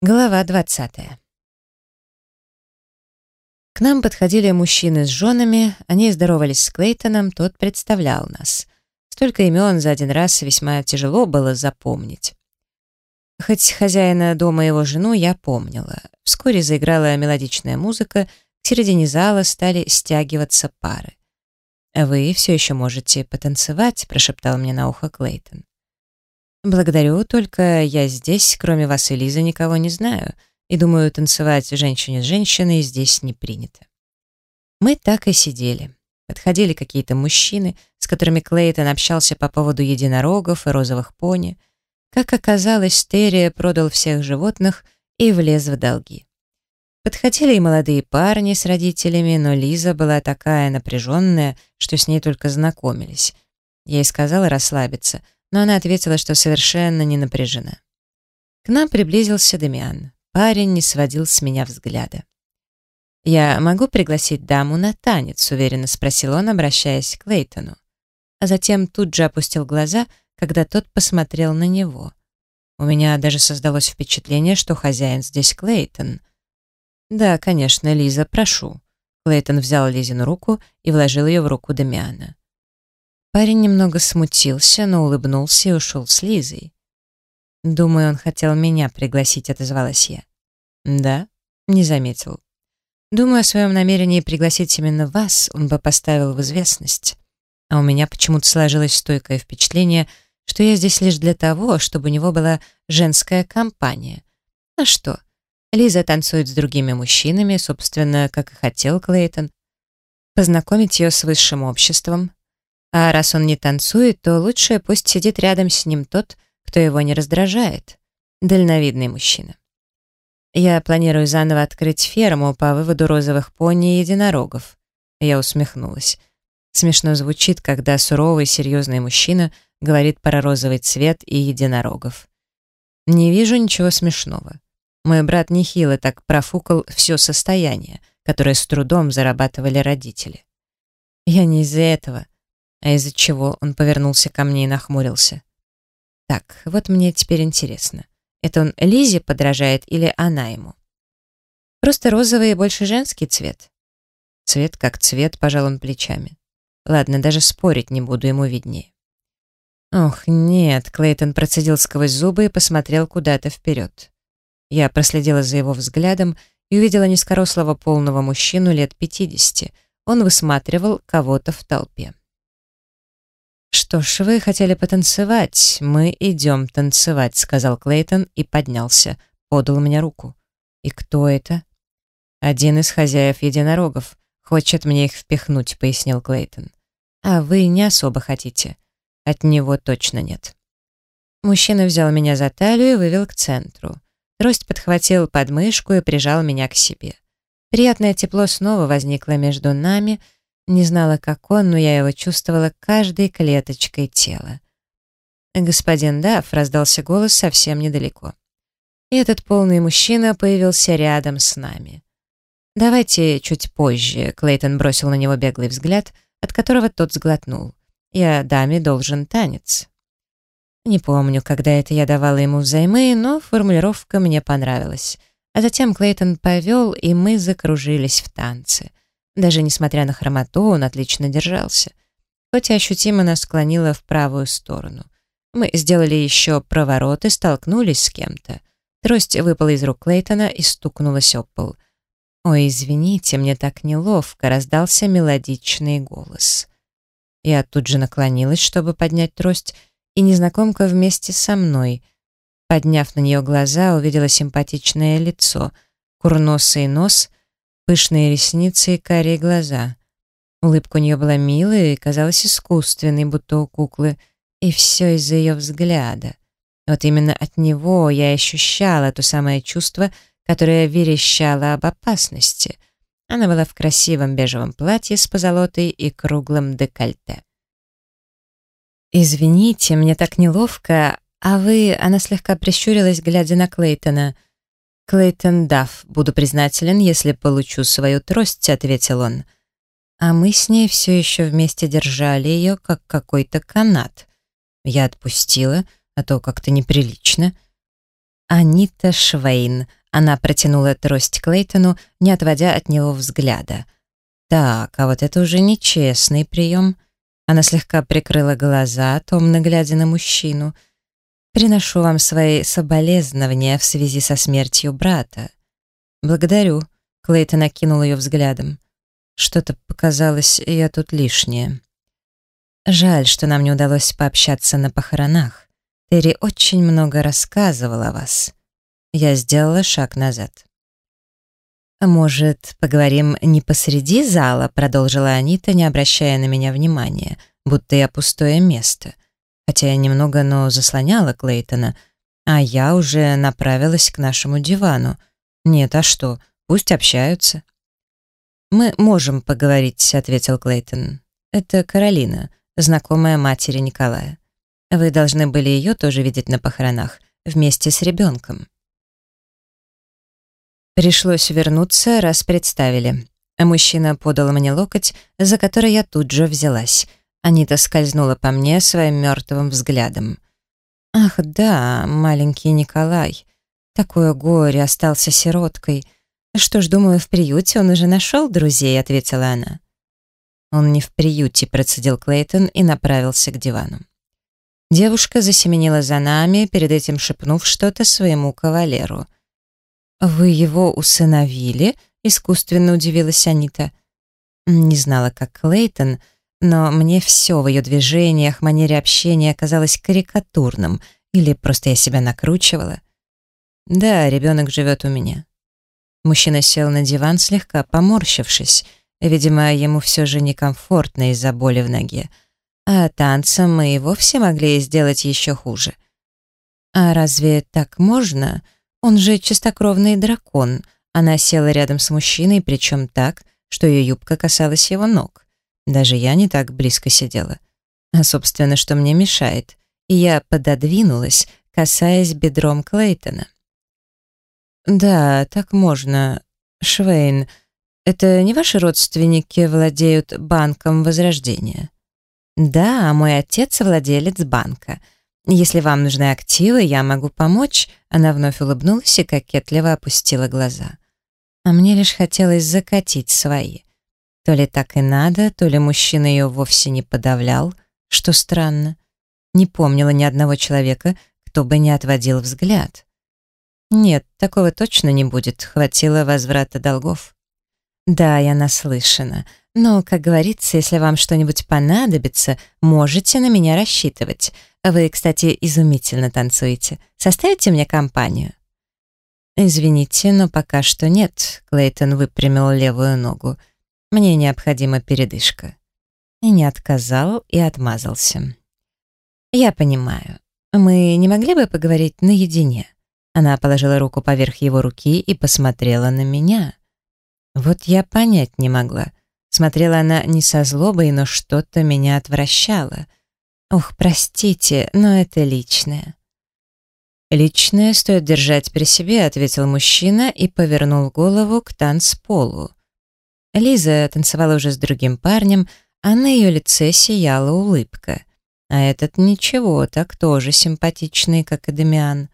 Глава 20. К нам подходили мужчины с женами, они здоровались с Клейтоном, тот представлял нас. Столько имен за один раз весьма тяжело было запомнить. Хоть хозяина дома и его жену я помнила. Вскоре заиграла мелодичная музыка, к середине зала стали стягиваться пары. «Вы все еще можете потанцевать», — прошептал мне на ухо Клейтон. «Благодарю, только я здесь, кроме вас и Лизы, никого не знаю, и думаю, танцевать женщине с женщиной здесь не принято». Мы так и сидели. Подходили какие-то мужчины, с которыми Клейтон общался по поводу единорогов и розовых пони. Как оказалось, Терри продал всех животных и влез в долги. Подходили и молодые парни с родителями, но Лиза была такая напряженная, что с ней только знакомились. Я ей сказала расслабиться — но она ответила, что совершенно не напряжена. К нам приблизился Демиан. Парень не сводил с меня взгляда. «Я могу пригласить даму на танец?» — уверенно спросил он, обращаясь к Лейтону. А затем тут же опустил глаза, когда тот посмотрел на него. У меня даже создалось впечатление, что хозяин здесь Клейтон. «Да, конечно, Лиза, прошу». Клейтон взял Лизину руку и вложил ее в руку Демиана. Парень немного смутился, но улыбнулся и ушел с Лизой. «Думаю, он хотел меня пригласить», — отозвалась я. «Да?» — не заметил. «Думаю, о своем намерении пригласить именно вас он бы поставил в известность. А у меня почему-то сложилось стойкое впечатление, что я здесь лишь для того, чтобы у него была женская компания. А что? Лиза танцует с другими мужчинами, собственно, как и хотел Клейтон. Познакомить ее с высшим обществом, а раз он не танцует, то лучше пусть сидит рядом с ним тот, кто его не раздражает. Дальновидный мужчина. Я планирую заново открыть ферму по выводу розовых пони и единорогов. Я усмехнулась. Смешно звучит, когда суровый, серьезный мужчина говорит про розовый цвет и единорогов. Не вижу ничего смешного. Мой брат нехило так профукал все состояние, которое с трудом зарабатывали родители. Я не из-за этого. А из-за чего он повернулся ко мне и нахмурился? Так, вот мне теперь интересно. Это он Лизе подражает или она ему? Просто розовый и больше женский цвет. Цвет как цвет, пожал он плечами. Ладно, даже спорить не буду, ему виднее. Ох, нет, Клейтон процедил сквозь зубы и посмотрел куда-то вперед. Я проследила за его взглядом и увидела низкорослого полного мужчину лет пятидесяти. Он высматривал кого-то в толпе. «Что ж, вы хотели потанцевать, мы идем танцевать», — сказал Клейтон и поднялся, подал мне руку. «И кто это?» «Один из хозяев единорогов. Хочет мне их впихнуть», — пояснил Клейтон. «А вы не особо хотите?» «От него точно нет». Мужчина взял меня за талию и вывел к центру. Трость подхватил подмышку и прижал меня к себе. Приятное тепло снова возникло между нами — не знала, как он, но я его чувствовала каждой клеточкой тела. «Господин Дафф», — раздался голос совсем недалеко. И этот полный мужчина появился рядом с нами. «Давайте чуть позже», — Клейтон бросил на него беглый взгляд, от которого тот сглотнул. «Я даме должен танец». Не помню, когда это я давала ему взаймы, но формулировка мне понравилась. А затем Клейтон повел, и мы закружились в танце. Даже несмотря на хромоту, он отлично держался. Хоть и ощутимо нас склонило в правую сторону. Мы сделали еще проворот и столкнулись с кем-то. Трость выпала из рук Клейтона и стукнулась об пол. «Ой, извините, мне так неловко», — раздался мелодичный голос. Я тут же наклонилась, чтобы поднять трость, и незнакомка вместе со мной. Подняв на нее глаза, увидела симпатичное лицо, курносый нос — пышные ресницы и карие глаза. Улыбка у нее была милая и казалась искусственной, будто у куклы, и все из-за ее взгляда. Вот именно от него я ощущала то самое чувство, которое верещало об опасности. Она была в красивом бежевом платье с позолотой и круглым декольте. «Извините, мне так неловко, а вы...» Она слегка прищурилась, глядя на Клейтона — «Клейтон Дафф, буду признателен, если получу свою трость», — ответил он. А мы с ней все еще вместе держали ее, как какой-то канат. Я отпустила, а то как-то неприлично. Анита Швейн. Она протянула трость Клейтону, не отводя от него взгляда. Так, а вот это уже нечестный прием. Она слегка прикрыла глаза, томно глядя на мужчину. «Приношу вам свои соболезнования в связи со смертью брата». «Благодарю», — Клейтон окинул ее взглядом. «Что-то показалось, я тут лишнее». «Жаль, что нам не удалось пообщаться на похоронах. Терри очень много рассказывал о вас». Я сделала шаг назад. «А «Может, поговорим не посреди зала?» — продолжила Анита, не обращая на меня внимания, будто я пустое место. Хотя я немного, но заслоняла Клейтона, а я уже направилась к нашему дивану. Нет, а что, пусть общаются. «Мы можем поговорить», — ответил Клейтон. «Это Каролина, знакомая матери Николая. Вы должны были ее тоже видеть на похоронах, вместе с ребенком». Пришлось вернуться, раз представили. Мужчина подал мне локоть, за который я тут же взялась. Анита скользнула по мне своим мертвым взглядом. «Ах да, маленький Николай. Такое горе, остался сироткой. Что ж, думаю, в приюте он уже нашел друзей», — ответила она. «Он не в приюте», — процедил Клейтон и направился к дивану. Девушка засеменила за нами, перед этим шепнув что-то своему кавалеру — «Вы его усыновили?» — искусственно удивилась Анита. Не знала, как Клейтон, но мне все в ее движениях, манере общения казалось карикатурным, или просто я себя накручивала. «Да, ребенок живет у меня». Мужчина сел на диван, слегка поморщившись. Видимо, ему все же некомфортно из-за боли в ноге. А танцем мы и вовсе могли сделать еще хуже. «А разве так можно?» Он же чистокровный дракон. Она села рядом с мужчиной, причем так, что ее юбка касалась его ног. Даже я не так близко сидела. А, собственно, что мне мешает? И я пододвинулась, касаясь бедром Клейтона. «Да, так можно. Швейн, это не ваши родственники владеют банком Возрождения?» «Да, мой отец владелец банка. «Если вам нужны активы, я могу помочь», она вновь улыбнулась и кокетливо опустила глаза. А мне лишь хотелось закатить свои. То ли так и надо, то ли мужчина ее вовсе не подавлял, что странно. Не помнила ни одного человека, кто бы не отводил взгляд. Нет, такого точно не будет, хватило возврата долгов. Да, я наслышана, но, как говорится, если вам что-нибудь понадобится, можете на меня рассчитывать. Вы, кстати, изумительно танцуете. Составите мне компанию?» «Извините, но пока что нет», — Клейтон выпрямил левую ногу. «Мне необходима передышка». И не отказал, и отмазался. «Я понимаю. Мы не могли бы поговорить наедине?» Она положила руку поверх его руки и посмотрела на меня. Вот я понять не могла. Смотрела она не со злобой, но что-то меня отвращало — Ох, простите, но это личное. «Личное стоит держать при себе», — ответил мужчина и повернул голову к танцполу. Лиза танцевала уже с другим парнем, а на ее лице сияла улыбка. А этот ничего, так тоже симпатичный, как и Демиан.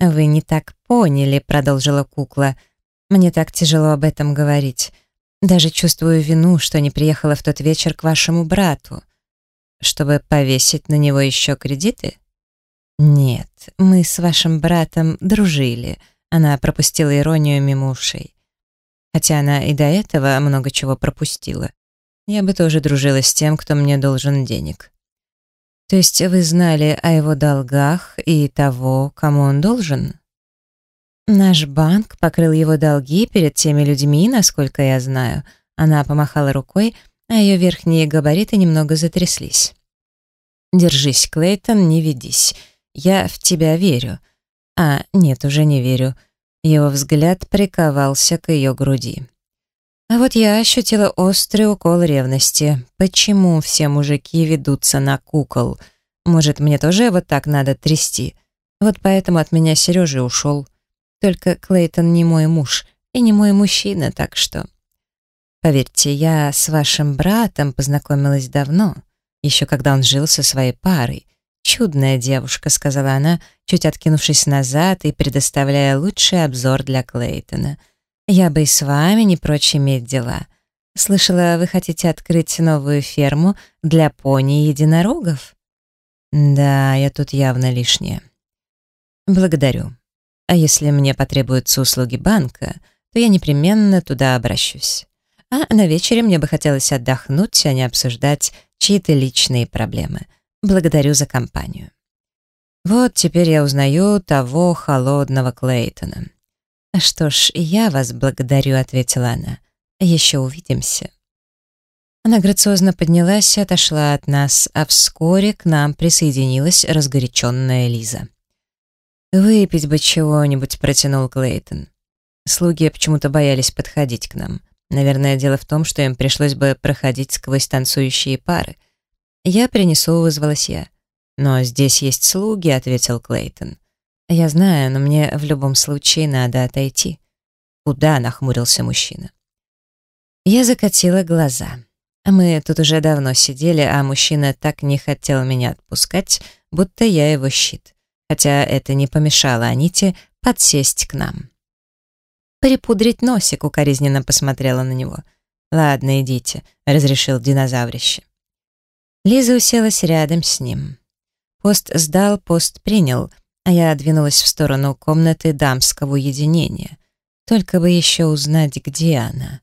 «Вы не так поняли», — продолжила кукла. «Мне так тяжело об этом говорить. Даже чувствую вину, что не приехала в тот вечер к вашему брату чтобы повесить на него еще кредиты? Нет, мы с вашим братом дружили. Она пропустила иронию мимо ушей. Хотя она и до этого много чего пропустила. Я бы тоже дружила с тем, кто мне должен денег. То есть вы знали о его долгах и того, кому он должен? Наш банк покрыл его долги перед теми людьми, насколько я знаю. Она помахала рукой, а ее верхние габариты немного затряслись. «Держись, Клейтон, не ведись. Я в тебя верю». «А, нет, уже не верю». Его взгляд приковался к ее груди. А вот я ощутила острый укол ревности. Почему все мужики ведутся на кукол? Может, мне тоже вот так надо трясти? Вот поэтому от меня Сережа ушел. Только Клейтон не мой муж и не мой мужчина, так что... Поверьте, я с вашим братом познакомилась давно, еще когда он жил со своей парой, «Чудная девушка», — сказала она, чуть откинувшись назад и предоставляя лучший обзор для Клейтона. «Я бы и с вами не прочь иметь дела. Слышала, вы хотите открыть новую ферму для пони и единорогов?» «Да, я тут явно лишняя». «Благодарю. А если мне потребуются услуги банка, то я непременно туда обращусь. А на вечере мне бы хотелось отдохнуть, а не обсуждать чьи-то личные проблемы. Благодарю за компанию». Вот теперь я узнаю того холодного Клейтона. «Что ж, я вас благодарю», — ответила она. Еще увидимся». Она грациозно поднялась и отошла от нас, а вскоре к нам присоединилась разгоряченная Лиза. «Выпить бы чего-нибудь», — протянул Клейтон. Слуги почему-то боялись подходить к нам. Наверное, дело в том, что им пришлось бы проходить сквозь танцующие пары. «Я принесу», — вызвалась я. «Но здесь есть слуги», — ответил Клейтон. «Я знаю, но мне в любом случае надо отойти». «Куда?» — нахмурился мужчина. Я закатила глаза. Мы тут уже давно сидели, а мужчина так не хотел меня отпускать, будто я его щит. Хотя это не помешало Аните подсесть к нам. «Припудрить носик», — укоризненно посмотрела на него. «Ладно, идите», — разрешил динозаврище. Лиза уселась рядом с ним. Пост сдал, пост принял, а я двинулась в сторону комнаты дамского уединения. Только бы еще узнать, где она.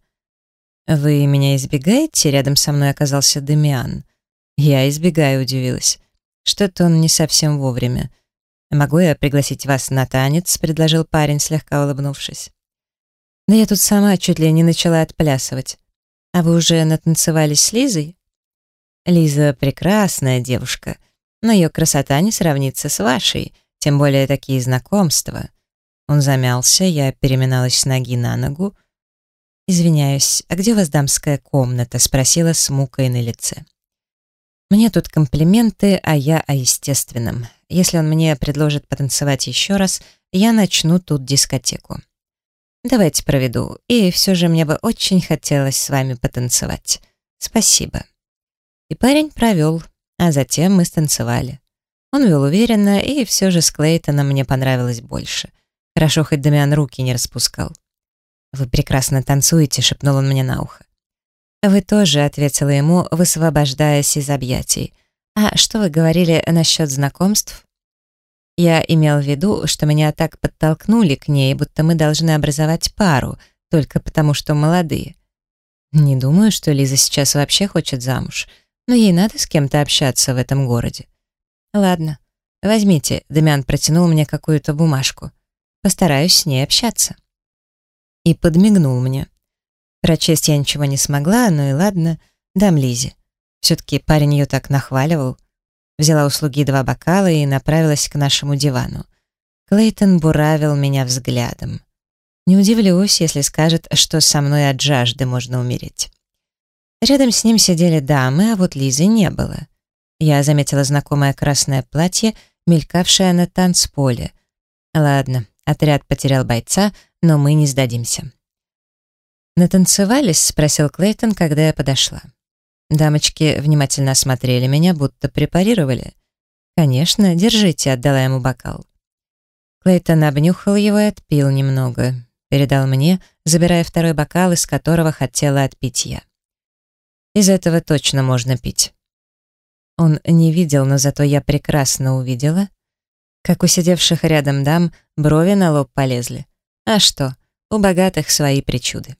«Вы меня избегаете?» — рядом со мной оказался Демиан. «Я избегаю», — удивилась. «Что-то он не совсем вовремя. Могу я пригласить вас на танец?» — предложил парень, слегка улыбнувшись. «Да я тут сама чуть ли не начала отплясывать. А вы уже натанцевались с Лизой?» «Лиза прекрасная девушка, но ее красота не сравнится с вашей, тем более такие знакомства». Он замялся, я переминалась с ноги на ногу, — «Извиняюсь, а где у вас дамская комната?» — спросила с мукой на лице. «Мне тут комплименты, а я о естественном. Если он мне предложит потанцевать еще раз, я начну тут дискотеку. Давайте проведу, и все же мне бы очень хотелось с вами потанцевать. Спасибо». И парень провел, а затем мы станцевали. Он вел уверенно, и все же с Клейтоном мне понравилось больше. Хорошо, хоть Дамиан руки не распускал. «Вы прекрасно танцуете», — шепнул он мне на ухо. «Вы тоже», — ответила ему, высвобождаясь из объятий. «А что вы говорили насчет знакомств?» Я имел в виду, что меня так подтолкнули к ней, будто мы должны образовать пару, только потому что молодые. Не думаю, что Лиза сейчас вообще хочет замуж, но ей надо с кем-то общаться в этом городе. Ладно, возьмите, Демян протянул мне какую-то бумажку. Постараюсь с ней общаться и подмигнул мне. Прочесть я ничего не смогла, ну и ладно, дам Лизе. Все-таки парень ее так нахваливал. Взяла услуги два бокала и направилась к нашему дивану. Клейтон буравил меня взглядом. Не удивлюсь, если скажет, что со мной от жажды можно умереть. Рядом с ним сидели дамы, а вот Лизы не было. Я заметила знакомое красное платье, мелькавшее на танцполе. Ладно, отряд потерял бойца, но мы не сдадимся. «Натанцевались?» — спросил Клейтон, когда я подошла. Дамочки внимательно осмотрели меня, будто препарировали. «Конечно, держите», — отдала ему бокал. Клейтон обнюхал его и отпил немного. Передал мне, забирая второй бокал, из которого хотела отпить я. «Из этого точно можно пить». Он не видел, но зато я прекрасно увидела, как у сидевших рядом дам брови на лоб полезли. А что, у богатых свои причуды.